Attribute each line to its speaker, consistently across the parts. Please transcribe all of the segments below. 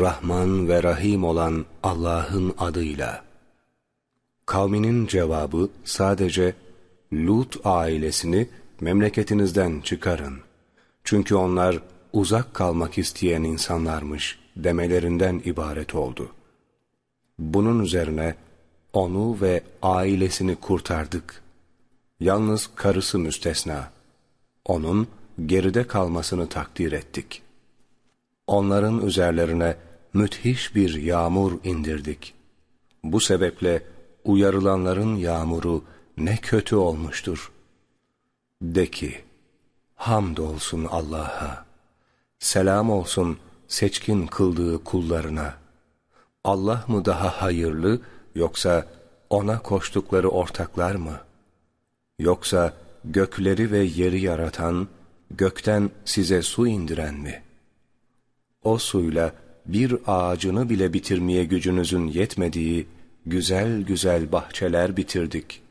Speaker 1: Rahman ve Rahim olan Allah'ın adıyla. Kavminin cevabı sadece Lut ailesini memleketinizden çıkarın. Çünkü onlar uzak kalmak isteyen insanlarmış demelerinden ibaret oldu. Bunun üzerine onu ve ailesini kurtardık. Yalnız karısı müstesna. Onun geride kalmasını takdir ettik. Onların üzerlerine müthiş bir yağmur indirdik. Bu sebeple uyarılanların yağmuru ne kötü olmuştur. De ki, hamdolsun Allah'a, selam olsun seçkin kıldığı kullarına. Allah mı daha hayırlı yoksa ona koştukları ortaklar mı? Yoksa gökleri ve yeri yaratan, gökten size su indiren mi? O suyla bir ağacını bile bitirmeye gücünüzün yetmediği güzel güzel bahçeler bitirdik.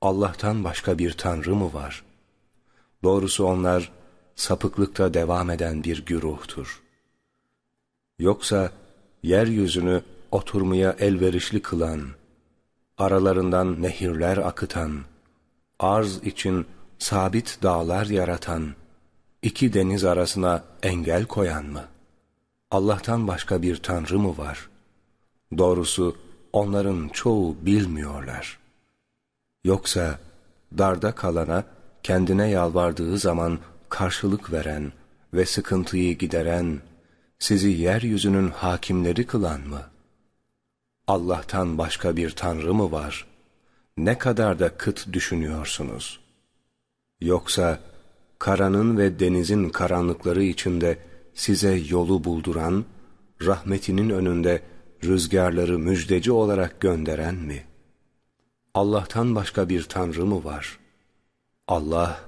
Speaker 1: Allah'tan başka bir tanrı mı var? Doğrusu onlar sapıklıkta devam eden bir güruhtur. Yoksa yeryüzünü oturmaya elverişli kılan, aralarından nehirler akıtan, arz için sabit dağlar yaratan, iki deniz arasına engel koyan mı? Allah'tan başka bir tanrı mı var? Doğrusu onların çoğu bilmiyorlar. Yoksa darda kalana kendine yalvardığı zaman karşılık veren ve sıkıntıyı gideren, sizi yeryüzünün hakimleri kılan mı? Allah'tan başka bir tanrı mı var? Ne kadar da kıt düşünüyorsunuz. Yoksa karanın ve denizin karanlıkları içinde size yolu bulduran, rahmetinin önünde rüzgarları müjdeci olarak gönderen mi? Allah'tan başka bir tanrı mı var? Allah,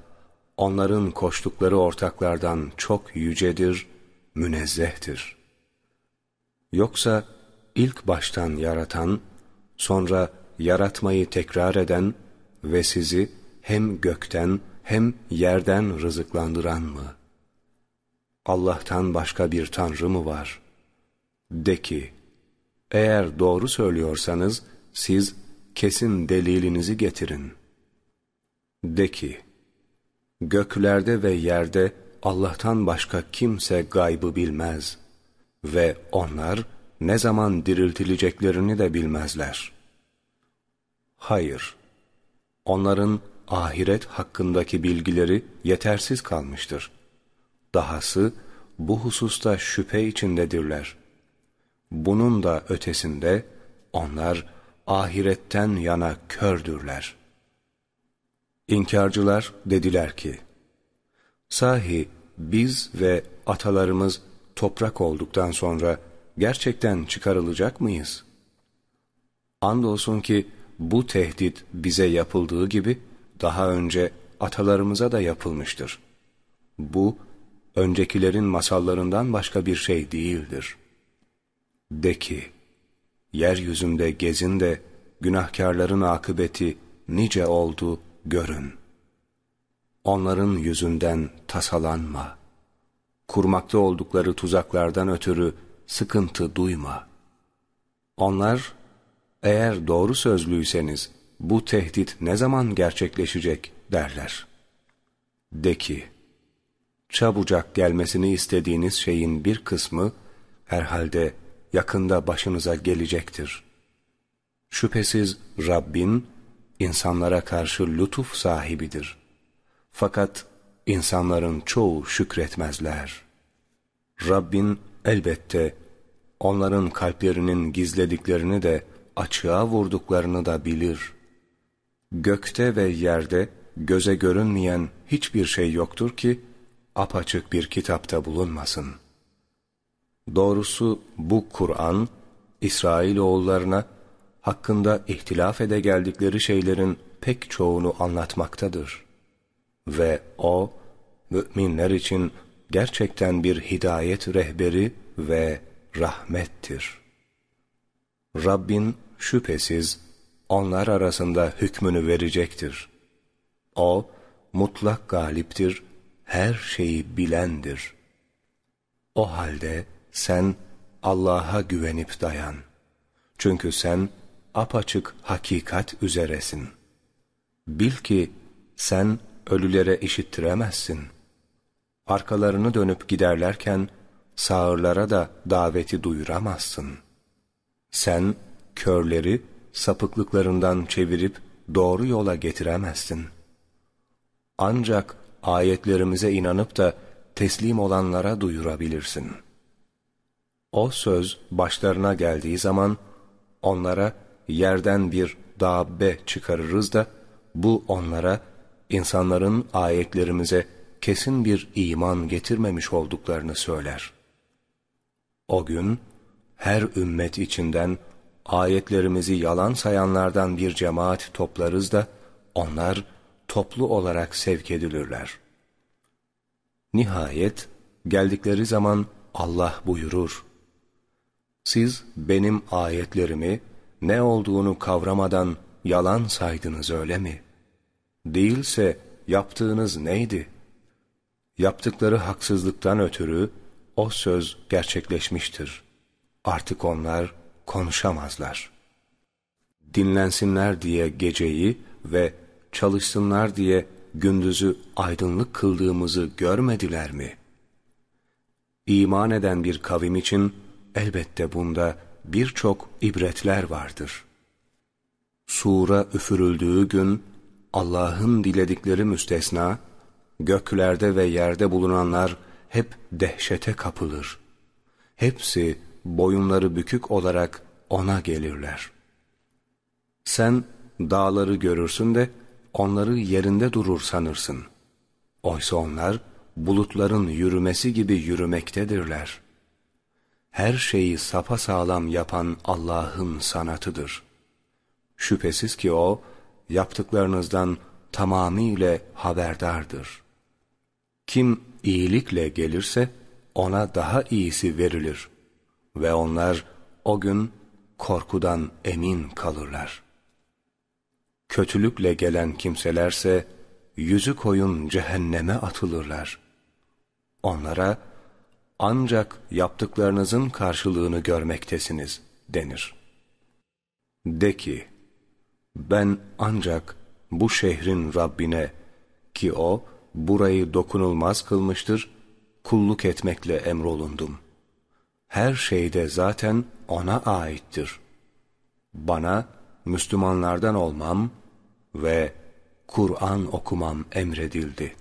Speaker 1: onların koştukları ortaklardan çok yücedir, münezzehtir. Yoksa ilk baştan yaratan, sonra yaratmayı tekrar eden ve sizi hem gökten hem yerden rızıklandıran mı? Allah'tan başka bir tanrı mı var? De ki, eğer doğru söylüyorsanız siz kesin delilinizi getirin. De ki, göklerde ve yerde Allah'tan başka kimse gaybı bilmez ve onlar ne zaman diriltileceklerini de bilmezler. Hayır, onların ahiret hakkındaki bilgileri yetersiz kalmıştır. Dahası bu hususta şüphe içindedirler. Bunun da ötesinde onlar ahiretten yana kördürler. İnkarcılar dediler ki, Sahi biz ve atalarımız toprak olduktan sonra gerçekten çıkarılacak mıyız? Andolsun ki bu tehdit bize yapıldığı gibi daha önce atalarımıza da yapılmıştır. Bu, öncekilerin masallarından başka bir şey değildir. De ki, yeryüzünde gezin de günahkarların akıbeti nice oldu görün. Onların yüzünden tasalanma. Kurmakta oldukları tuzaklardan ötürü sıkıntı duyma. Onlar, eğer doğru sözlüyseniz, bu tehdit ne zaman gerçekleşecek derler. De ki, çabucak gelmesini istediğiniz şeyin bir kısmı herhalde yakında başınıza gelecektir. Şüphesiz Rabbin insanlara karşı lütuf sahibidir. Fakat insanların çoğu şükretmezler. Rabbin elbette onların kalplerinin gizlediklerini de açığa vurduklarını da bilir. Gökte ve yerde göze görünmeyen hiçbir şey yoktur ki apaçık bir kitapta bulunmasın. Doğrusu bu Kur'an İsrailoğullarına hakkında ihtilaf ede geldikleri şeylerin pek çoğunu anlatmaktadır. Ve o müminler için gerçekten bir hidayet rehberi ve rahmettir. Rabbin şüphesiz onlar arasında hükmünü verecektir. O, mutlak galiptir, her şeyi bilendir. O halde sen Allah'a güvenip dayan. Çünkü sen apaçık hakikat üzeresin. Bil ki sen ölülere işittiremezsin. Arkalarını dönüp giderlerken sağırlara da daveti duyuramazsın. Sen körleri sapıklıklarından çevirip doğru yola getiremezsin. Ancak ayetlerimize inanıp da teslim olanlara duyurabilirsin. O söz başlarına geldiği zaman onlara yerden bir dabbe çıkarırız da bu onlara insanların ayetlerimize kesin bir iman getirmemiş olduklarını söyler. O gün her ümmet içinden ayetlerimizi yalan sayanlardan bir cemaat toplarız da onlar toplu olarak sevk edilirler. Nihayet geldikleri zaman Allah buyurur. Siz benim ayetlerimi ne olduğunu kavramadan yalan saydınız öyle mi? Değilse yaptığınız neydi? Yaptıkları haksızlıktan ötürü o söz gerçekleşmiştir. Artık onlar konuşamazlar. Dinlensinler diye geceyi ve çalışsınlar diye gündüzü aydınlık kıldığımızı görmediler mi? İman eden bir kavim için elbette bunda birçok ibretler vardır. Sura üfürüldüğü gün Allah'ın diledikleri müstesna, göklerde ve yerde bulunanlar hep dehşete kapılır. Hepsi boyunları bükük olarak ona gelirler. Sen dağları görürsün de onları yerinde durur sanırsın. Oysa onlar bulutların yürümesi gibi yürümektedirler. Her şeyi sapasağlam yapan Allah'ın sanatıdır. Şüphesiz ki O, yaptıklarınızdan tamamiyle haberdardır. Kim iyilikle gelirse, ona daha iyisi verilir ve onlar o gün korkudan emin kalırlar. Kötülükle gelen kimselerse yüzü koyun cehenneme atılırlar. Onlara ancak yaptıklarınızın karşılığını görmektesiniz denir. De ki, ben ancak bu şehrin Rabbine ki o burayı dokunulmaz kılmıştır, kulluk etmekle emrolundum. Her şeyde zaten ona aittir. Bana Müslümanlardan olmam ve Kur'an okumam emredildi.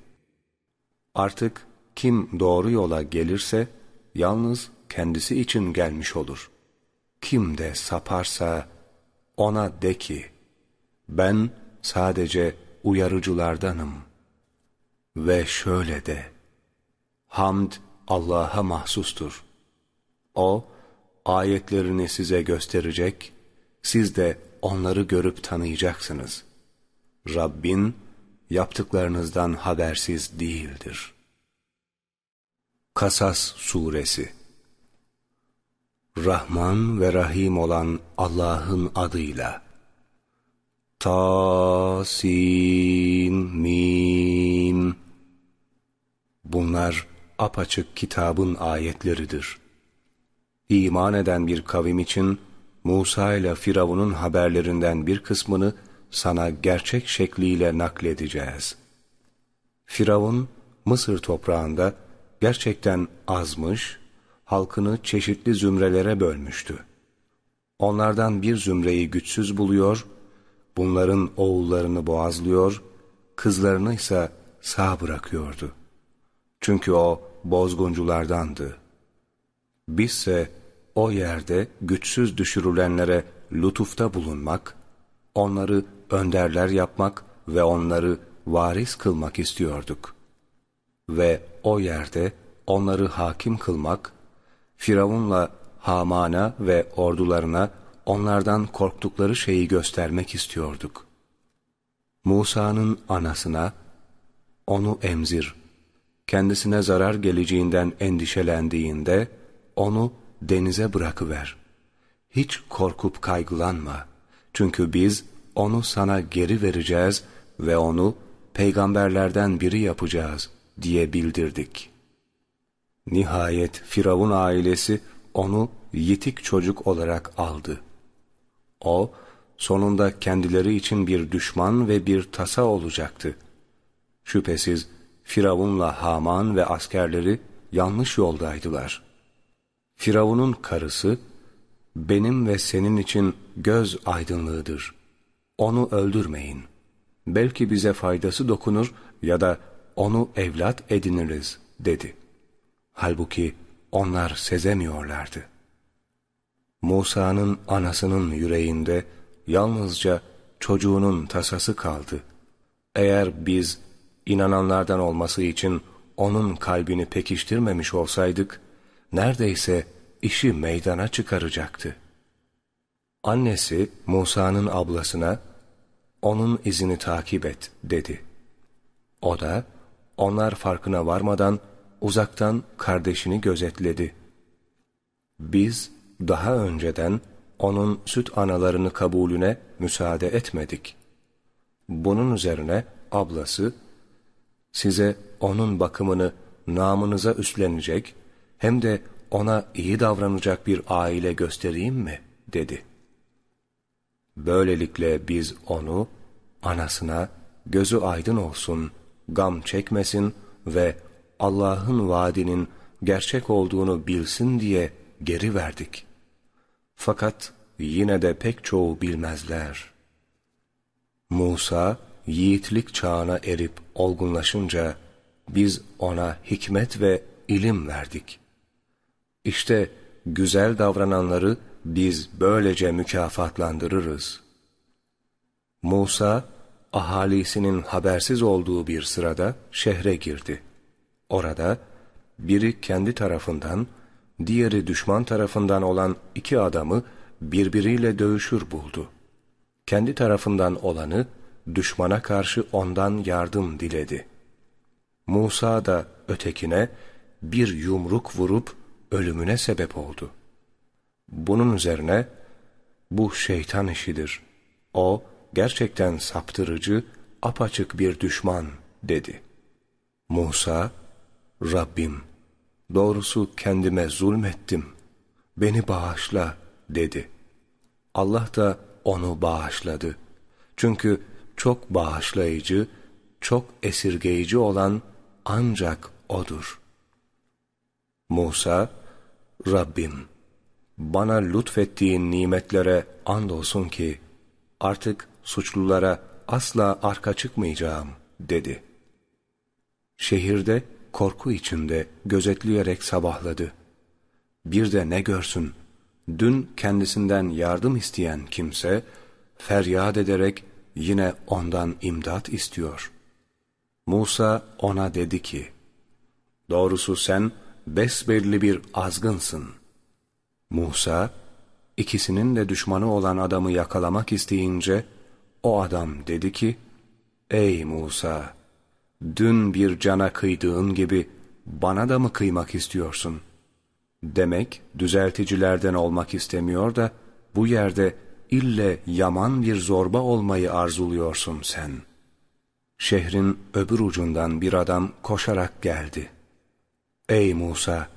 Speaker 1: Artık kim doğru yola gelirse yalnız kendisi için gelmiş olur. Kim de saparsa ona de ki ben sadece uyarıcılardanım. Ve şöyle de hamd Allah'a mahsustur. O ayetlerini size gösterecek, siz de onları görüp tanıyacaksınız. Rabbin yaptıklarınızdan habersiz değildir. Kasas Suresi Rahman ve Rahim olan Allah'ın adıyla Ta-sin mim Bunlar apaçık kitabın ayetleridir. İman eden bir kavim için Musa ile Firavun'un haberlerinden bir kısmını sana gerçek şekliyle nakledeceğiz. Firavun, Mısır toprağında gerçekten azmış, halkını çeşitli zümrelere bölmüştü. Onlardan bir zümreyi güçsüz buluyor, bunların oğullarını boğazlıyor, kızlarını ise sağ bırakıyordu. Çünkü o bozgunculardandı. Bizse o yerde güçsüz düşürülenlere lütufta bulunmak, onları önderler yapmak ve onları varis kılmak istiyorduk. Ve o yerde onları hakim kılmak, Firavun'la Haman'a ve ordularına onlardan korktukları şeyi göstermek istiyorduk. Musa'nın anasına, onu emzir, kendisine zarar geleceğinden endişelendiğinde, onu denize bırakıver. Hiç korkup kaygılanma. Çünkü biz onu sana geri vereceğiz ve onu peygamberlerden biri yapacağız diye bildirdik. Nihayet Firavun ailesi onu yitik çocuk olarak aldı. O, sonunda kendileri için bir düşman ve bir tasa olacaktı. Şüphesiz Firavun'la Haman ve askerleri yanlış yoldaydılar. Firavun'un karısı, benim ve senin için göz aydınlığıdır. Onu öldürmeyin. Belki bize faydası dokunur ya da onu evlat ediniriz, dedi. Halbuki onlar sezemiyorlardı. Musa'nın anasının yüreğinde yalnızca çocuğunun tasası kaldı. Eğer biz inananlardan olması için onun kalbini pekiştirmemiş olsaydık, neredeyse işi meydana çıkaracaktı. Annesi Musa'nın ablasına, onun izini takip et dedi. O da, onlar farkına varmadan uzaktan kardeşini gözetledi. Biz daha önceden onun süt analarını kabulüne müsaade etmedik. Bunun üzerine ablası, size onun bakımını namınıza üstlenecek hem de ona iyi davranacak bir aile göstereyim mi? dedi. Böylelikle biz onu anasına gözü aydın olsun, gam çekmesin ve Allah'ın vaadinin gerçek olduğunu bilsin diye geri verdik. Fakat yine de pek çoğu bilmezler. Musa, yiğitlik çağına erip olgunlaşınca, biz ona hikmet ve ilim verdik. İşte güzel davrananları biz böylece mükafatlandırırız. Musa, ahalisinin habersiz olduğu bir sırada şehre girdi. Orada biri kendi tarafından, diğeri düşman tarafından olan iki adamı birbiriyle dövüşür buldu. Kendi tarafından olanı düşmana karşı ondan yardım diledi. Musa da ötekine bir yumruk vurup ölümüne sebep oldu. Bunun üzerine bu şeytan işidir. O gerçekten saptırıcı, apaçık bir düşman dedi. Musa, Rabbim, doğrusu kendime zulmettim, beni bağışla dedi. Allah da onu bağışladı. Çünkü çok bağışlayıcı, çok esirgeyici olan ancak O'dur. Musa, Rabbim, bana lütfettiğin nimetlere andolsun ki, artık suçlulara asla arka çıkmayacağım, dedi. Şehirde korku içinde gözetleyerek sabahladı. Bir de ne görsün, dün kendisinden yardım isteyen kimse, feryat ederek yine ondan imdat istiyor. Musa ona dedi ki, Doğrusu sen besbelli bir azgınsın. Musa, ikisinin de düşmanı olan adamı yakalamak isteyince, o adam dedi ki, Ey Musa! Dün bir cana kıydığın gibi bana da mı kıymak istiyorsun? Demek düzelticilerden olmak istemiyor da bu yerde ille yaman bir zorba olmayı arzuluyorsun sen. Şehrin öbür ucundan bir adam koşarak geldi. Ey Musa!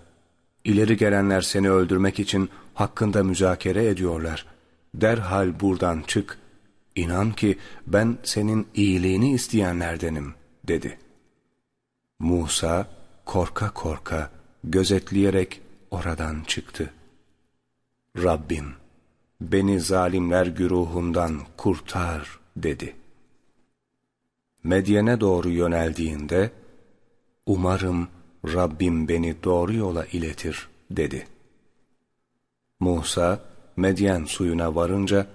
Speaker 1: İleri gelenler seni öldürmek için hakkında müzakere ediyorlar. Derhal buradan çık. İnan ki ben senin iyiliğini isteyenlerdenim, dedi. Musa korka korka, gözetleyerek oradan çıktı. Rabbim! beni zalimler güruhundan kurtar dedi. Medyen'e doğru yöneldiğinde, umarım Rabbim beni doğru yola iletir dedi. Musa, Medyen suyuna varınca,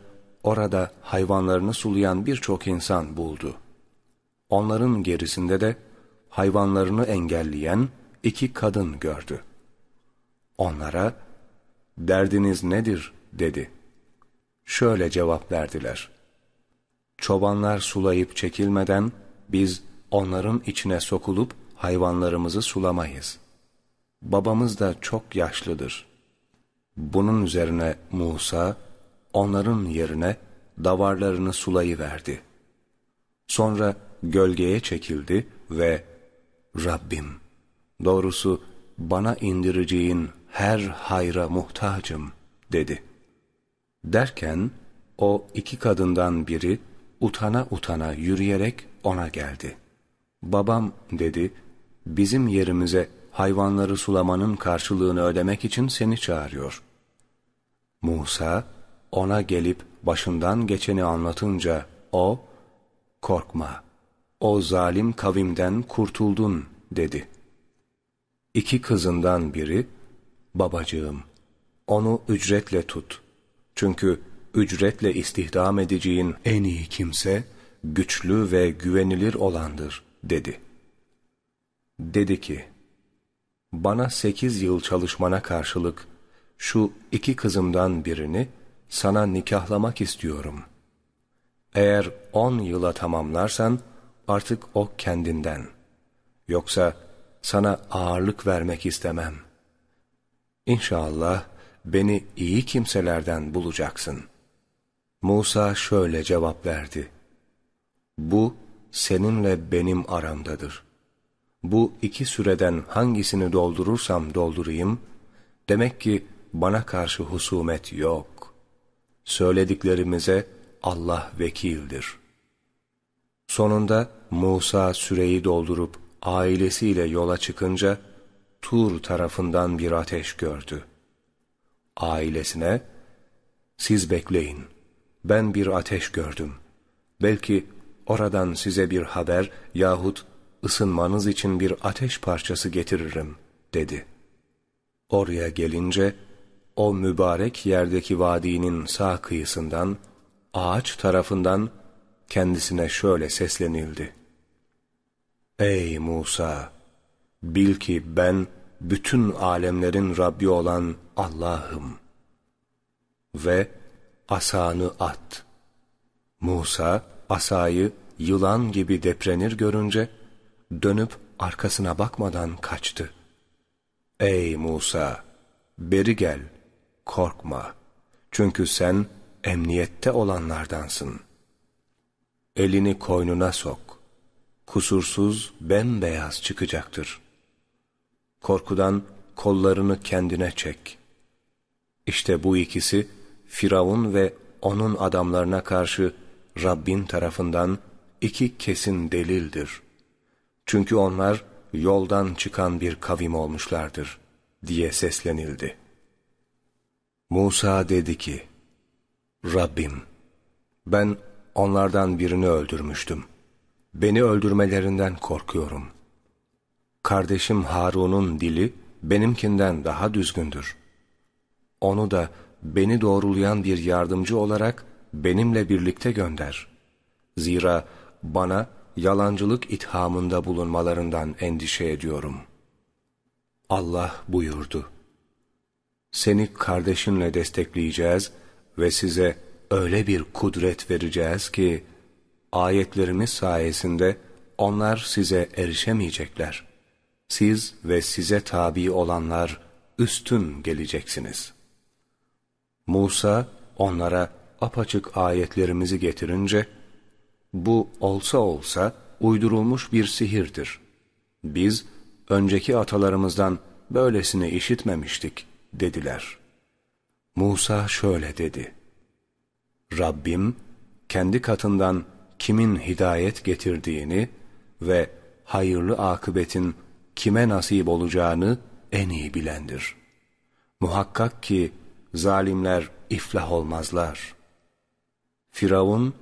Speaker 1: orada hayvanlarını sulayan birçok insan buldu. Onların gerisinde de hayvanlarını engelleyen iki kadın gördü. Onlara, derdiniz nedir dedi şöyle cevap verdiler. Çobanlar sulayıp çekilmeden biz onların içine sokulup hayvanlarımızı sulamayız. Babamız da çok yaşlıdır. Bunun üzerine Musa onların yerine davarlarını sulayıverdi. Sonra gölgeye çekildi ve Rabbim doğrusu bana indireceğin her hayra muhtacım dedi. Derken o iki kadından biri utana utana yürüyerek ona geldi. Babam dedi, bizim yerimize hayvanları sulamanın karşılığını ödemek için seni çağırıyor. Musa ona gelip başından geçeni anlatınca o, korkma, o zalim kavimden kurtuldun dedi. İki kızından biri, babacığım, onu ücretle tut. Çünkü ücretle istihdam edeceğin en iyi kimse, güçlü ve güvenilir olandır, dedi. Dedi ki, bana sekiz yıl çalışmana karşılık, şu iki kızımdan birini sana nikahlamak istiyorum. Eğer on yıla tamamlarsan, artık o kendinden. Yoksa sana ağırlık vermek istemem. İnşallah beni iyi kimselerden bulacaksın.'' Musa şöyle cevap verdi. Bu seninle benim aramdadır. Bu iki süreden hangisini doldurursam doldurayım, demek ki bana karşı husumet yok. Söylediklerimize Allah vekildir. Sonunda Musa süreyi doldurup ailesiyle yola çıkınca Tur tarafından bir ateş gördü. Ailesine, siz bekleyin, ben bir ateş gördüm. Belki oradan size bir haber yahut ısınmanız için bir ateş parçası getiririm, dedi. Oraya gelince, o mübarek yerdeki vadinin sağ kıyısından, ağaç tarafından kendisine şöyle seslenildi. Ey Musa! Bil ki ben bütün alemlerin Rabbi olan Allah'ım. Ve asanı at. Musa asayı yılan gibi deprenir görünce dönüp arkasına bakmadan kaçtı. Ey Musa! Beri gel, korkma. Çünkü sen emniyette olanlardansın. Elini koynuna sok. Kusursuz, bembeyaz çıkacaktır. Korkudan kollarını kendine çek. İşte bu ikisi, Firavun ve onun adamlarına karşı Rabbin tarafından iki kesin delildir. Çünkü onlar yoldan çıkan bir kavim olmuşlardır diye seslenildi. Musa dedi ki, Rabbim, ben onlardan birini öldürmüştüm. Beni öldürmelerinden korkuyorum. Kardeşim Harun'un dili benimkinden daha düzgündür. Onu da beni doğrulayan bir yardımcı olarak benimle birlikte gönder. Zira bana yalancılık ithamında bulunmalarından endişe ediyorum. Allah buyurdu. Seni kardeşinle destekleyeceğiz ve size öyle bir kudret vereceğiz ki, ayetlerimiz sayesinde onlar size erişemeyecekler. Siz ve size tabi olanlar üstün geleceksiniz.'' Musa onlara apaçık ayetlerimizi getirince, bu olsa olsa uydurulmuş bir sihirdir. Biz önceki atalarımızdan böylesini işitmemiştik dediler. Musa şöyle dedi. Rabbim kendi katından kimin hidayet getirdiğini ve hayırlı akıbetin kime nasip olacağını en iyi bilendir. Muhakkak ki zalimler iflah olmazlar. Firavun,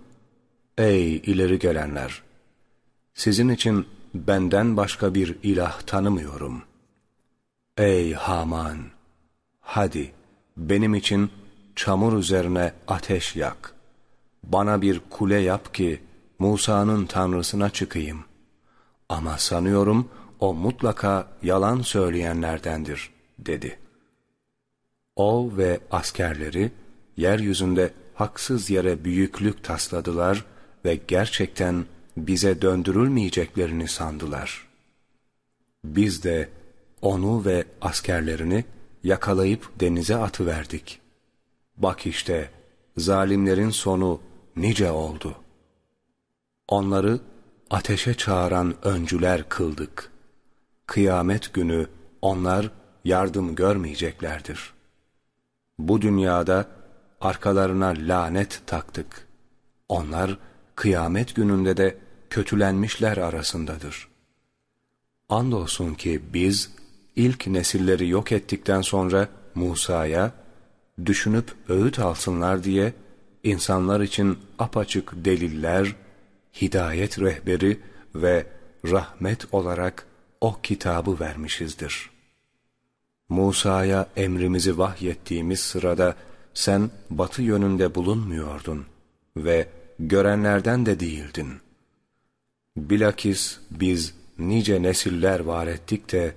Speaker 1: ey ileri gelenler! Sizin için benden başka bir ilah tanımıyorum. Ey Haman! Hadi benim için çamur üzerine ateş yak. Bana bir kule yap ki Musa'nın tanrısına çıkayım. Ama sanıyorum o mutlaka yalan söyleyenlerdendir, dedi.'' O ve askerleri yeryüzünde haksız yere büyüklük tasladılar ve gerçekten bize döndürülmeyeceklerini sandılar. Biz de onu ve askerlerini yakalayıp denize atıverdik. Bak işte zalimlerin sonu nice oldu. Onları ateşe çağıran öncüler kıldık. Kıyamet günü onlar yardım görmeyeceklerdir. Bu dünyada arkalarına lanet taktık. Onlar kıyamet gününde de kötülenmişler arasındadır. Andolsun ki biz ilk nesilleri yok ettikten sonra Musa'ya düşünüp öğüt alsınlar diye insanlar için apaçık deliller, hidayet rehberi ve rahmet olarak o kitabı vermişizdir. Musa'ya emrimizi vahyettiğimiz sırada sen batı yönünde bulunmuyordun ve görenlerden de değildin. Bilakis biz nice nesiller var ettik de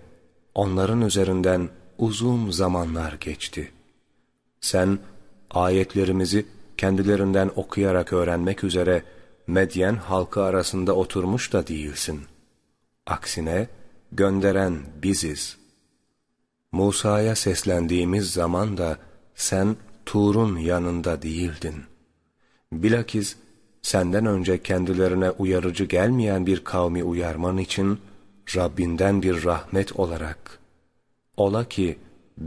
Speaker 1: onların üzerinden uzun zamanlar geçti. Sen ayetlerimizi kendilerinden okuyarak öğrenmek üzere Medyen halkı arasında oturmuş da değilsin. Aksine gönderen biziz. Musa'ya seslendiğimiz zaman da sen Tur'un yanında değildin. Bilakis senden önce kendilerine uyarıcı gelmeyen bir kavmi uyarman için Rabbinden bir rahmet olarak ola ki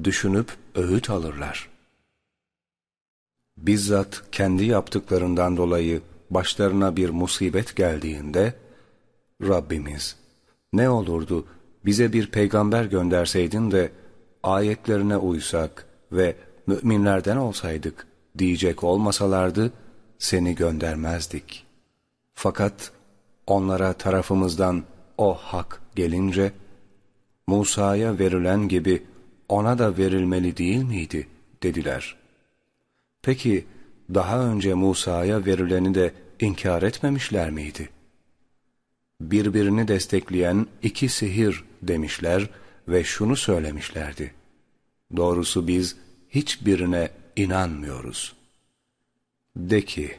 Speaker 1: düşünüp öğüt alırlar. Bizzat kendi yaptıklarından dolayı başlarına bir musibet geldiğinde Rabbimiz ne olurdu bize bir peygamber gönderseydin de ayetlerine uysak ve müminlerden olsaydık diyecek olmasalardı seni göndermezdik. Fakat onlara tarafımızdan o hak gelince Musa'ya verilen gibi ona da verilmeli değil miydi dediler. Peki daha önce Musa'ya verileni de inkar etmemişler miydi? Birbirini destekleyen iki sihir demişler ve şunu söylemişlerdi. Doğrusu biz hiçbirine inanmıyoruz. De ki,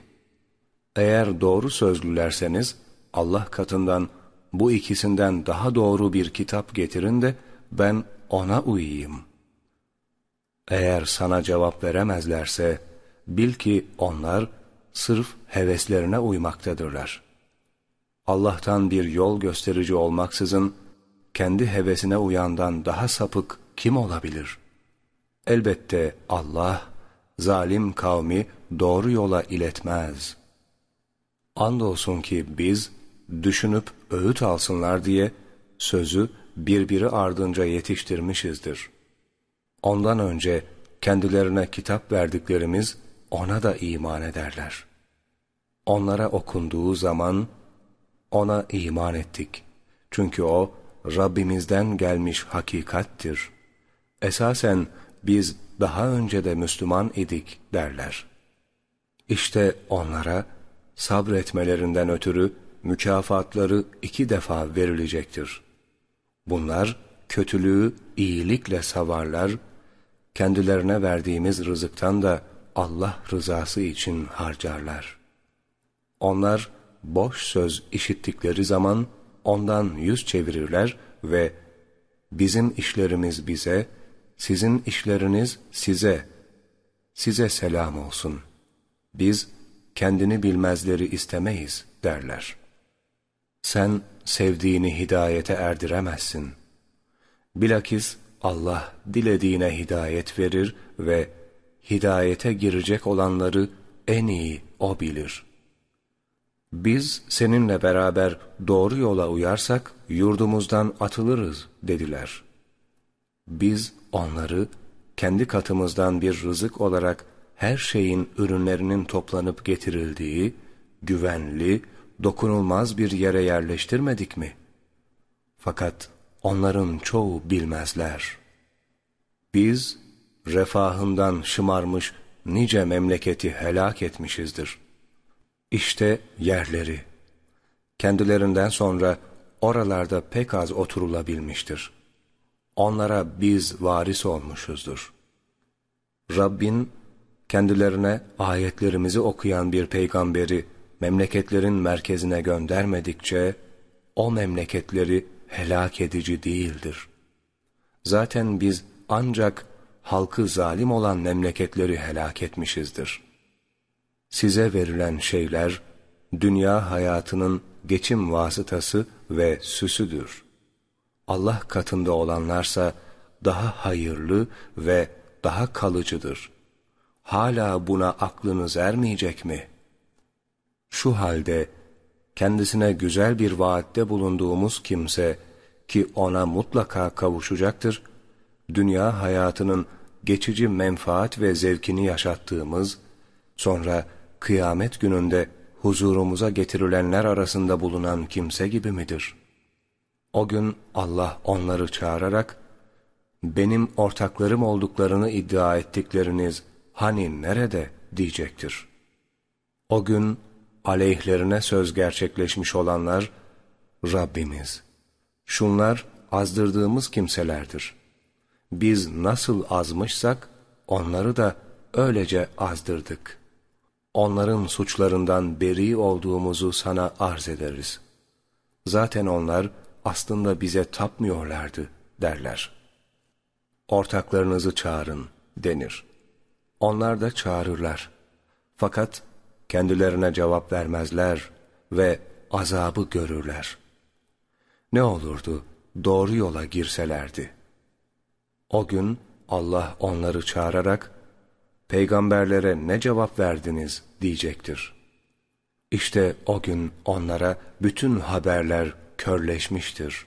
Speaker 1: eğer doğru sözlülerseniz Allah katından bu ikisinden daha doğru bir kitap getirin de ben ona uyayım. Eğer sana cevap veremezlerse bil ki onlar sırf heveslerine uymaktadırlar. Allah'tan bir yol gösterici olmaksızın kendi hevesine uyandan daha sapık kim olabilir? Elbette Allah zalim kavmi doğru yola iletmez. Andolsun ki biz düşünüp öğüt alsınlar diye sözü birbiri ardınca yetiştirmişizdir. Ondan önce kendilerine kitap verdiklerimiz ona da iman ederler. Onlara okunduğu zaman ona iman ettik. Çünkü o Rabbimizden gelmiş hakikattir. Esasen biz daha önce de Müslüman idik derler. İşte onlara sabretmelerinden ötürü mükafatları iki defa verilecektir. Bunlar kötülüğü iyilikle savarlar, kendilerine verdiğimiz rızıktan da Allah rızası için harcarlar. Onlar boş söz işittikleri zaman ondan yüz çevirirler ve bizim işlerimiz bize, sizin işleriniz size, size selam olsun. Biz kendini bilmezleri istemeyiz derler. Sen sevdiğini hidayete erdiremezsin. Bilakis Allah dilediğine hidayet verir ve hidayete girecek olanları en iyi O bilir. Biz seninle beraber doğru yola uyarsak yurdumuzdan atılırız dediler. Biz onları kendi katımızdan bir rızık olarak her şeyin ürünlerinin toplanıp getirildiği, güvenli, dokunulmaz bir yere yerleştirmedik mi? Fakat onların çoğu bilmezler. Biz refahından şımarmış nice memleketi helak etmişizdir. İşte yerleri. Kendilerinden sonra oralarda pek az oturulabilmiştir. Onlara biz varis olmuşuzdur. Rabbin kendilerine ayetlerimizi okuyan bir peygamberi memleketlerin merkezine göndermedikçe o memleketleri helak edici değildir. Zaten biz ancak halkı zalim olan memleketleri helak etmişizdir. Size verilen şeyler, dünya hayatının geçim vasıtası ve süsüdür. Allah katında olanlarsa daha hayırlı ve daha kalıcıdır. Hala buna aklınız ermeyecek mi? Şu halde kendisine güzel bir vaatte bulunduğumuz kimse ki ona mutlaka kavuşacaktır, dünya hayatının geçici menfaat ve zevkini yaşattığımız, sonra kıyamet gününde huzurumuza getirilenler arasında bulunan kimse gibi midir? O gün Allah onları çağırarak, benim ortaklarım olduklarını iddia ettikleriniz hani nerede diyecektir. O gün aleyhlerine söz gerçekleşmiş olanlar, Rabbimiz, şunlar azdırdığımız kimselerdir. Biz nasıl azmışsak, onları da öylece azdırdık. Onların suçlarından beri olduğumuzu sana arz ederiz. Zaten onlar aslında bize tapmıyorlardı derler. Ortaklarınızı çağırın denir. Onlar da çağırırlar. Fakat kendilerine cevap vermezler ve azabı görürler. Ne olurdu doğru yola girselerdi. O gün Allah onları çağırarak, peygamberlere ne cevap verdiniz diyecektir. İşte o gün onlara bütün haberler körleşmiştir.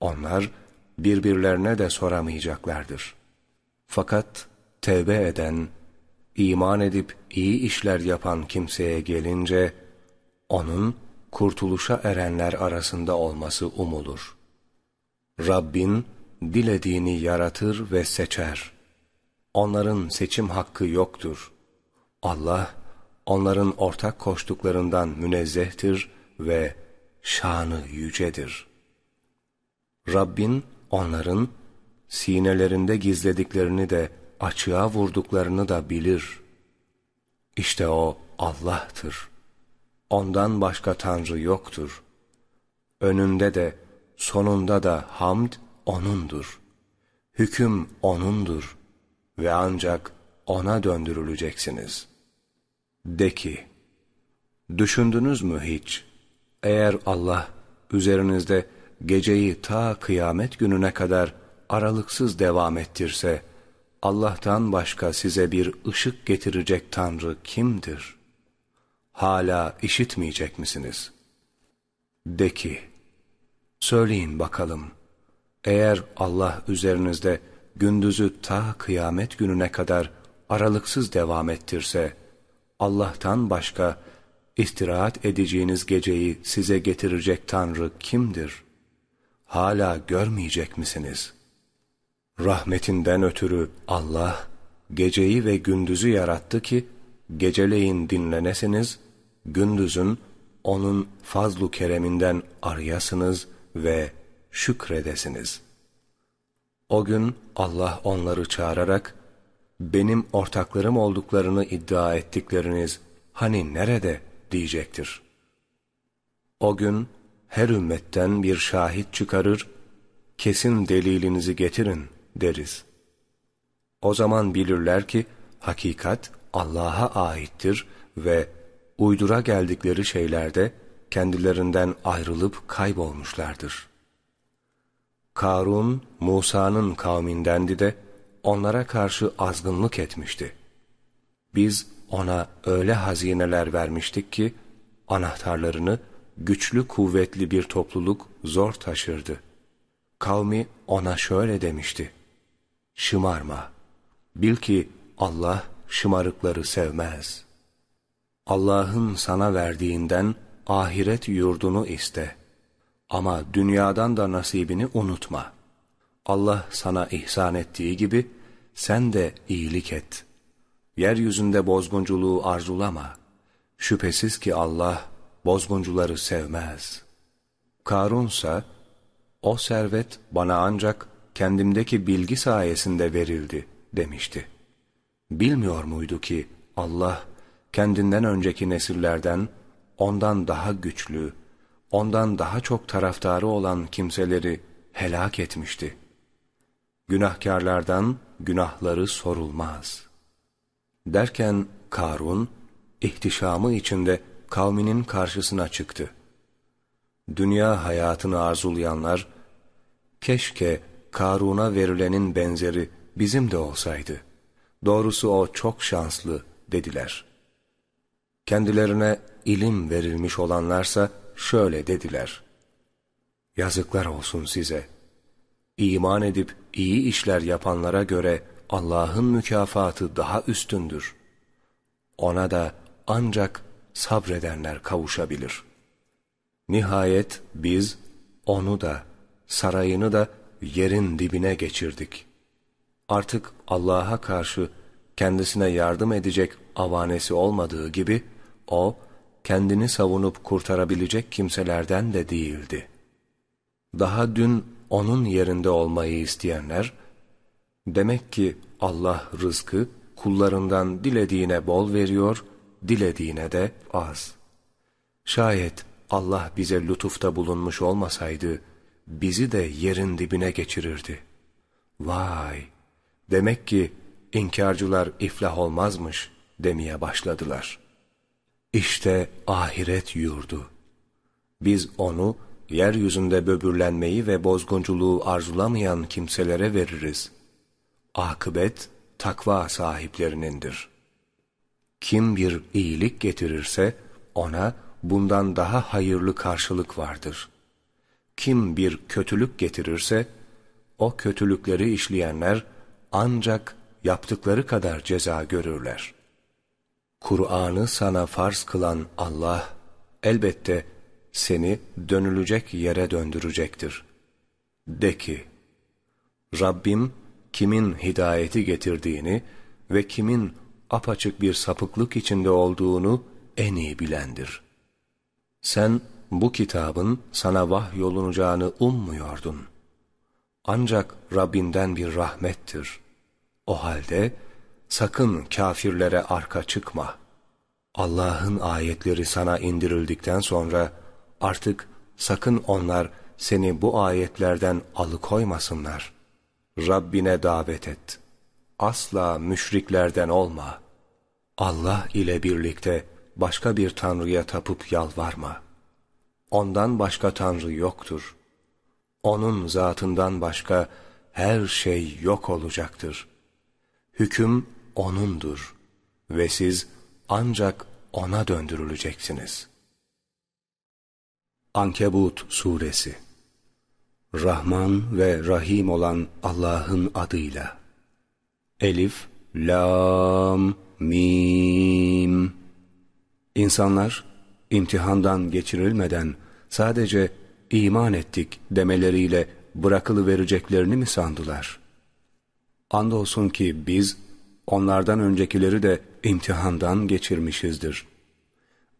Speaker 1: Onlar birbirlerine de soramayacaklardır. Fakat tevbe eden, iman edip iyi işler yapan kimseye gelince, onun kurtuluşa erenler arasında olması umulur. Rabbin dilediğini yaratır ve seçer. Onların seçim hakkı yoktur. Allah, onların ortak koştuklarından münezzehtir ve şanı yücedir. Rabbin onların sinelerinde gizlediklerini de açığa vurduklarını da bilir. İşte o Allah'tır. Ondan başka Tanrı yoktur. Önünde de sonunda da hamd O'nundur. Hüküm O'nundur ve ancak O'na döndürüleceksiniz. De ki, düşündünüz mü hiç? Eğer Allah üzerinizde geceyi ta kıyamet gününe kadar aralıksız devam ettirse, Allah'tan başka size bir ışık getirecek Tanrı kimdir? Hala işitmeyecek misiniz? De ki, söyleyin bakalım, eğer Allah üzerinizde gündüzü ta kıyamet gününe kadar aralıksız devam ettirse, Allah'tan başka istirahat edeceğiniz geceyi size getirecek Tanrı kimdir? Hala görmeyecek misiniz? Rahmetinden ötürü Allah, geceyi ve gündüzü yarattı ki, geceleyin dinlenesiniz, gündüzün onun fazlu kereminden arayasınız ve şükredesiniz. O gün Allah onları çağırarak, benim ortaklarım olduklarını iddia ettikleriniz hani nerede diyecektir. O gün her ümmetten bir şahit çıkarır, kesin delilinizi getirin deriz. O zaman bilirler ki hakikat Allah'a aittir ve uydura geldikleri şeylerde kendilerinden ayrılıp kaybolmuşlardır. Karun, Musa'nın kavmindendi de onlara karşı azgınlık etmişti. Biz ona öyle hazineler vermiştik ki, anahtarlarını güçlü kuvvetli bir topluluk zor taşırdı. Kavmi ona şöyle demişti, Şımarma, bil ki Allah şımarıkları sevmez. Allah'ın sana verdiğinden ahiret yurdunu iste.'' Ama dünyadan da nasibini unutma. Allah sana ihsan ettiği gibi sen de iyilik et. Yeryüzünde bozgunculuğu arzulama. Şüphesiz ki Allah bozguncuları sevmez. Karunsa, o servet bana ancak kendimdeki bilgi sayesinde verildi demişti. Bilmiyor muydu ki Allah kendinden önceki nesillerden ondan daha güçlü, ondan daha çok taraftarı olan kimseleri helak etmişti. Günahkarlardan günahları sorulmaz. Derken Karun, ihtişamı içinde kavminin karşısına çıktı. Dünya hayatını arzulayanlar, keşke Karun'a verilenin benzeri bizim de olsaydı. Doğrusu o çok şanslı dediler. Kendilerine ilim verilmiş olanlarsa şöyle dediler. Yazıklar olsun size. İman edip iyi işler yapanlara göre Allah'ın mükafatı daha üstündür. Ona da ancak sabredenler kavuşabilir. Nihayet biz onu da, sarayını da yerin dibine geçirdik. Artık Allah'a karşı kendisine yardım edecek avanesi olmadığı gibi, o, kendini savunup kurtarabilecek kimselerden de değildi. Daha dün onun yerinde olmayı isteyenler, demek ki Allah rızkı kullarından dilediğine bol veriyor, dilediğine de az. Şayet Allah bize lütufta bulunmuş olmasaydı, bizi de yerin dibine geçirirdi. Vay! Demek ki inkarcılar iflah olmazmış demeye başladılar. İşte ahiret yurdu. Biz onu yeryüzünde böbürlenmeyi ve bozgunculuğu arzulamayan kimselere veririz. Akıbet takva sahiplerinindir. Kim bir iyilik getirirse ona bundan daha hayırlı karşılık vardır. Kim bir kötülük getirirse o kötülükleri işleyenler ancak yaptıkları kadar ceza görürler. Kur'an'ı sana farz kılan Allah elbette seni dönülecek yere döndürecektir. De ki, Rabbim kimin hidayeti getirdiğini ve kimin apaçık bir sapıklık içinde olduğunu en iyi bilendir. Sen bu kitabın sana vahyolunacağını ummuyordun. Ancak Rabbinden bir rahmettir. O halde sakın kafirlere arka çıkma. Allah'ın ayetleri sana indirildikten sonra artık sakın onlar seni bu ayetlerden alıkoymasınlar. Rabbine davet et. Asla müşriklerden olma. Allah ile birlikte başka bir tanrıya tapıp yalvarma. Ondan başka tanrı yoktur. Onun zatından başka her şey yok olacaktır. Hüküm O'nundur ve siz ancak O'na döndürüleceksiniz. Ankebut Suresi Rahman ve Rahim olan Allah'ın adıyla Elif, Lam, Mim İnsanlar imtihandan geçirilmeden sadece iman ettik demeleriyle bırakılı vereceklerini mi sandılar? Andolsun ki biz onlardan öncekileri de imtihandan geçirmişizdir.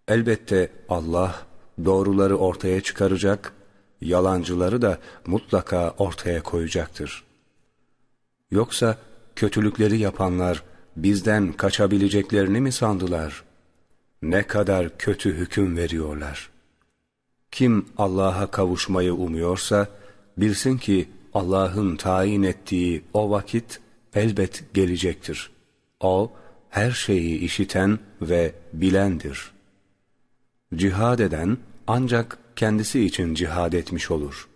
Speaker 1: Elbette Allah doğruları ortaya çıkaracak, yalancıları da mutlaka ortaya koyacaktır. Yoksa kötülükleri yapanlar bizden kaçabileceklerini mi sandılar? Ne kadar kötü hüküm veriyorlar. Kim Allah'a kavuşmayı umuyorsa, bilsin ki Allah'ın tayin ettiği o vakit elbet gelecektir. O, her şeyi işiten ve bilendir. Cihad eden ancak kendisi için cihad etmiş olur.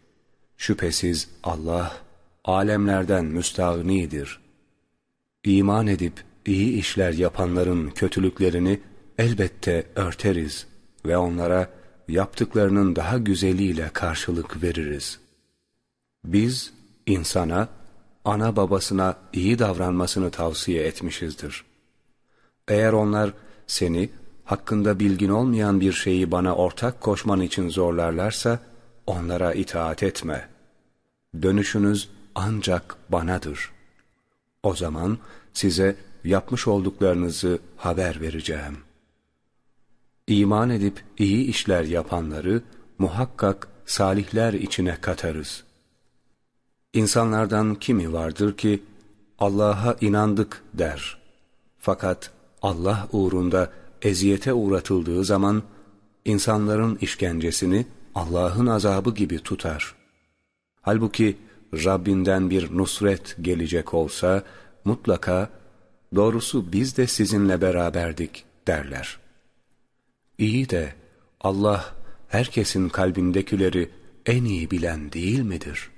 Speaker 1: Şüphesiz Allah, alemlerden müstağnidir. İman edip iyi işler yapanların kötülüklerini elbette örteriz ve onlara yaptıklarının daha güzeliyle karşılık veririz. Biz insana, ana babasına iyi davranmasını tavsiye etmişizdir. Eğer onlar seni hakkında bilgin olmayan bir şeyi bana ortak koşman için zorlarlarsa, onlara itaat etme. Dönüşünüz ancak banadır. O zaman size yapmış olduklarınızı haber vereceğim. İman edip iyi işler yapanları muhakkak salihler içine katarız. İnsanlardan kimi vardır ki Allah'a inandık der. Fakat Allah uğrunda eziyete uğratıldığı zaman insanların işkencesini Allah'ın azabı gibi tutar. Halbuki Rabbinden bir nusret gelecek olsa mutlaka doğrusu biz de sizinle beraberdik derler. İyi de Allah herkesin kalbindekileri en iyi bilen değil midir?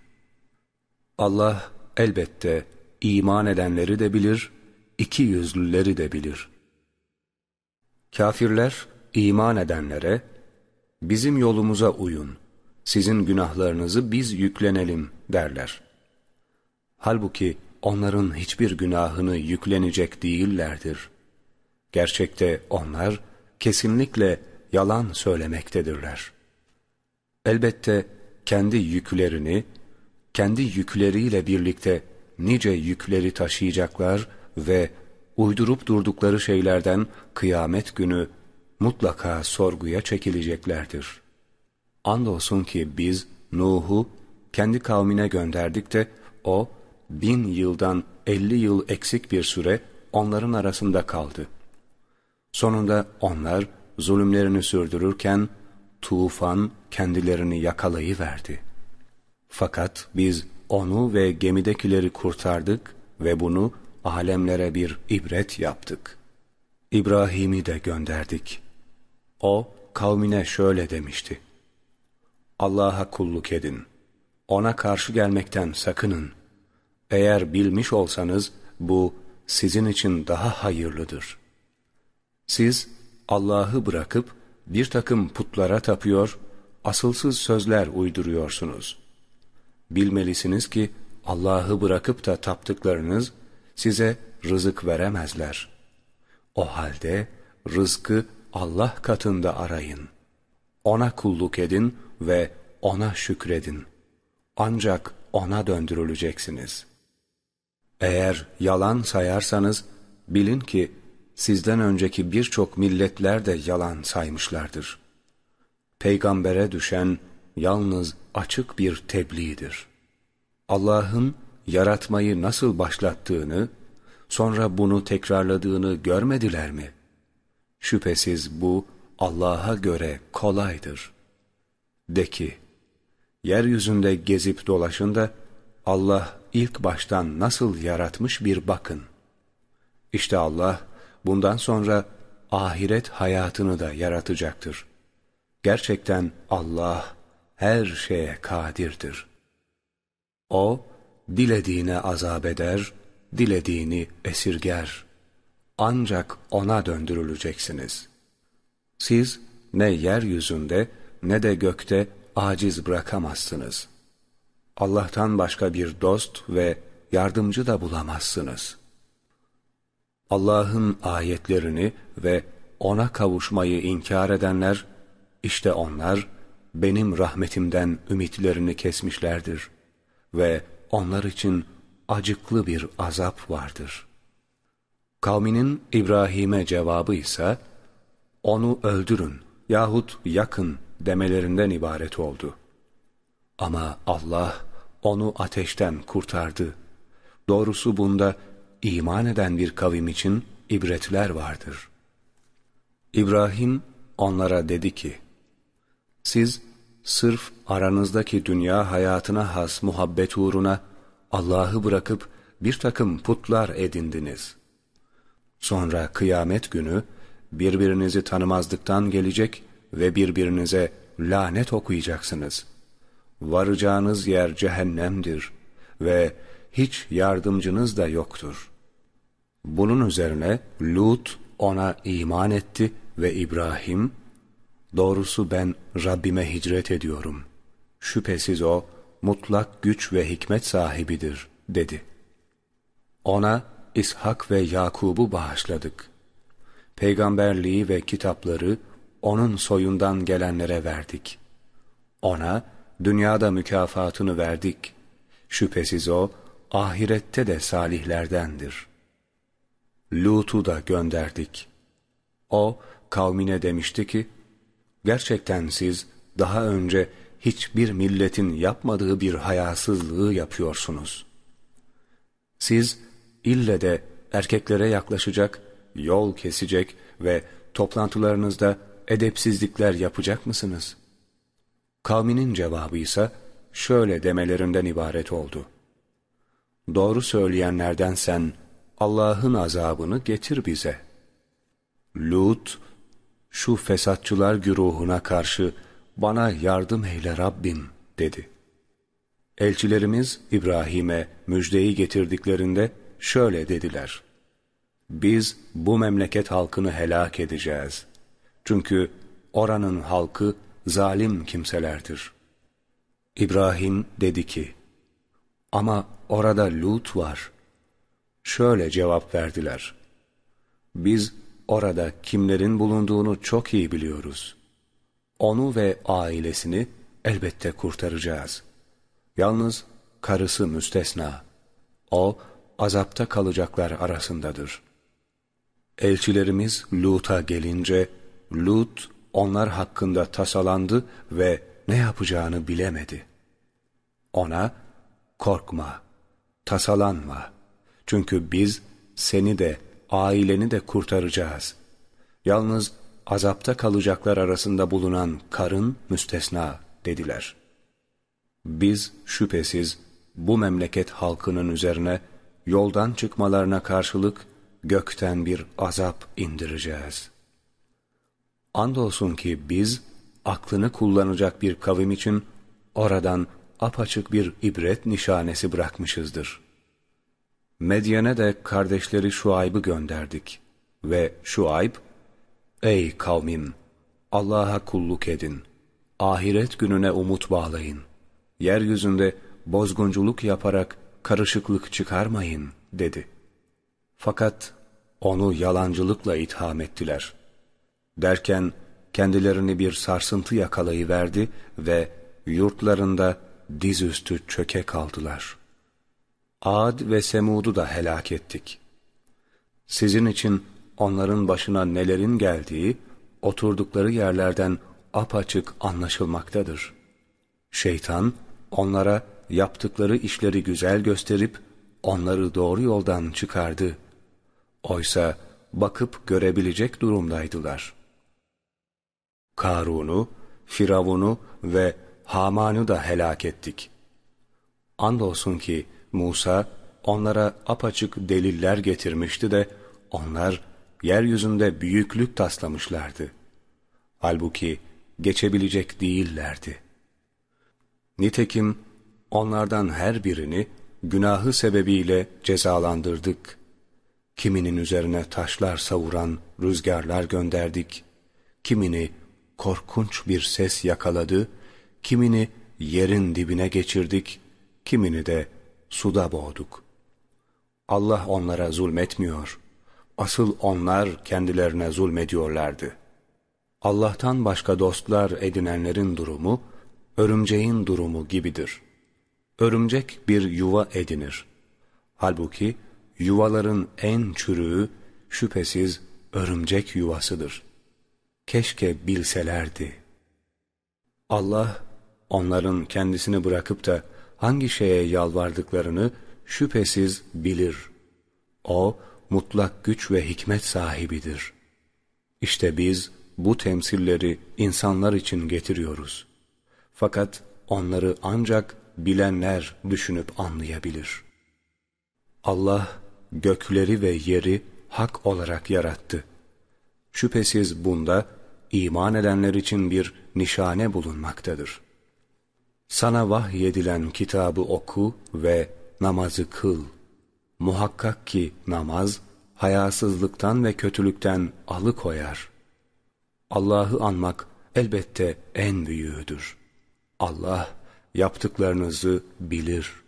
Speaker 1: Allah elbette iman edenleri de bilir, iki yüzlüleri de bilir. Kafirler iman edenlere, bizim yolumuza uyun, sizin günahlarınızı biz yüklenelim derler. Halbuki onların hiçbir günahını yüklenecek değillerdir. Gerçekte onlar kesinlikle yalan söylemektedirler. Elbette kendi yüklerini, kendi yükleriyle birlikte nice yükleri taşıyacaklar ve uydurup durdukları şeylerden kıyamet günü mutlaka sorguya çekileceklerdir. Andolsun ki biz Nuh'u kendi kavmine gönderdik de o bin yıldan elli yıl eksik bir süre onların arasında kaldı. Sonunda onlar zulümlerini sürdürürken tufan kendilerini yakalayıverdi. Fakat biz onu ve gemidekileri kurtardık ve bunu alemlere bir ibret yaptık. İbrahim'i de gönderdik. O kavmine şöyle demişti. Allah'a kulluk edin. Ona karşı gelmekten sakının. Eğer bilmiş olsanız bu sizin için daha hayırlıdır. Siz Allah'ı bırakıp bir takım putlara tapıyor, asılsız sözler uyduruyorsunuz. Bilmelisiniz ki Allah'ı bırakıp da taptıklarınız size rızık veremezler. O halde rızkı Allah katında arayın. Ona kulluk edin ve ona şükredin. Ancak ona döndürüleceksiniz. Eğer yalan sayarsanız bilin ki sizden önceki birçok milletler de yalan saymışlardır. Peygambere düşen yalnız açık bir tebliğdir. Allah'ın yaratmayı nasıl başlattığını, sonra bunu tekrarladığını görmediler mi? Şüphesiz bu Allah'a göre kolaydır. De ki, yeryüzünde gezip dolaşın da Allah ilk baştan nasıl yaratmış bir bakın. İşte Allah bundan sonra ahiret hayatını da yaratacaktır. Gerçekten Allah her şeye kadirdir. O, dilediğine azap eder, dilediğini esirger. Ancak O'na döndürüleceksiniz. Siz ne yeryüzünde ne de gökte aciz bırakamazsınız. Allah'tan başka bir dost ve yardımcı da bulamazsınız. Allah'ın ayetlerini ve O'na kavuşmayı inkar edenler, işte onlar benim rahmetimden ümitlerini kesmişlerdir ve onlar için acıklı bir azap vardır. Kavminin İbrahim'e cevabı ise, onu öldürün yahut yakın demelerinden ibaret oldu. Ama Allah onu ateşten kurtardı. Doğrusu bunda iman eden bir kavim için ibretler vardır. İbrahim onlara dedi ki, siz sırf aranızdaki dünya hayatına has muhabbet uğruna Allah'ı bırakıp bir takım putlar edindiniz. Sonra kıyamet günü birbirinizi tanımazlıktan gelecek ve birbirinize lanet okuyacaksınız. Varacağınız yer cehennemdir ve hiç yardımcınız da yoktur. Bunun üzerine Lut ona iman etti ve İbrahim, Doğrusu ben Rabbime hicret ediyorum. Şüphesiz o mutlak güç ve hikmet sahibidir dedi. Ona İshak ve Yakub'u bağışladık. Peygamberliği ve kitapları onun soyundan gelenlere verdik. Ona dünyada mükafatını verdik. Şüphesiz o ahirette de salihlerdendir. Lut'u da gönderdik. O kavmine demişti ki, Gerçekten siz daha önce hiçbir milletin yapmadığı bir hayasızlığı yapıyorsunuz. Siz ille de erkeklere yaklaşacak, yol kesecek ve toplantılarınızda edepsizlikler yapacak mısınız? Kavminin cevabı ise şöyle demelerinden ibaret oldu. Doğru söyleyenlerden sen Allah'ın azabını getir bize. Lut, şu fesatçılar güruhuna karşı bana yardım eyle Rabbim dedi. Elçilerimiz İbrahim'e müjdeyi getirdiklerinde şöyle dediler. Biz bu memleket halkını helak edeceğiz. Çünkü oranın halkı zalim kimselerdir. İbrahim dedi ki, ama orada Lut var. Şöyle cevap verdiler. Biz orada kimlerin bulunduğunu çok iyi biliyoruz. Onu ve ailesini elbette kurtaracağız. Yalnız karısı müstesna. O azapta kalacaklar arasındadır. Elçilerimiz Lut'a gelince Lut onlar hakkında tasalandı ve ne yapacağını bilemedi. Ona korkma, tasalanma. Çünkü biz seni de aileni de kurtaracağız. Yalnız azapta kalacaklar arasında bulunan karın müstesna dediler. Biz şüphesiz bu memleket halkının üzerine yoldan çıkmalarına karşılık gökten bir azap indireceğiz. Andolsun ki biz aklını kullanacak bir kavim için oradan apaçık bir ibret nişanesi bırakmışızdır. Medyen'e de kardeşleri Şuayb'ı gönderdik ve Şuayb, Ey kavmim! Allah'a kulluk edin. Ahiret gününe umut bağlayın. Yeryüzünde bozgunculuk yaparak karışıklık çıkarmayın, dedi. Fakat onu yalancılıkla itham ettiler. Derken kendilerini bir sarsıntı yakalayıverdi ve yurtlarında dizüstü çöke kaldılar. Ad ve Semud'u da helak ettik. Sizin için onların başına nelerin geldiği, oturdukları yerlerden apaçık anlaşılmaktadır. Şeytan, onlara yaptıkları işleri güzel gösterip, onları doğru yoldan çıkardı. Oysa bakıp görebilecek durumdaydılar. Karun'u, Firavun'u ve Haman'ı da helak ettik. Andolsun ki Musa onlara apaçık deliller getirmişti de onlar yeryüzünde büyüklük taslamışlardı. Halbuki geçebilecek değillerdi. Nitekim onlardan her birini günahı sebebiyle cezalandırdık. Kiminin üzerine taşlar savuran rüzgarlar gönderdik. Kimini korkunç bir ses yakaladı, kimini yerin dibine geçirdik, kimini de suda boğduk. Allah onlara zulmetmiyor. Asıl onlar kendilerine zulmediyorlardı. Allah'tan başka dostlar edinenlerin durumu, örümceğin durumu gibidir. Örümcek bir yuva edinir. Halbuki yuvaların en çürüğü şüphesiz örümcek yuvasıdır. Keşke bilselerdi. Allah onların kendisini bırakıp da hangi şeye yalvardıklarını şüphesiz bilir. O mutlak güç ve hikmet sahibidir. İşte biz bu temsilleri insanlar için getiriyoruz. Fakat onları ancak bilenler düşünüp anlayabilir. Allah gökleri ve yeri hak olarak yarattı. Şüphesiz bunda iman edenler için bir nişane bulunmaktadır. Sana vahyedilen kitabı oku ve namazı kıl. Muhakkak ki namaz, hayasızlıktan ve kötülükten alıkoyar. Allah'ı anmak elbette en büyüğüdür. Allah yaptıklarınızı bilir.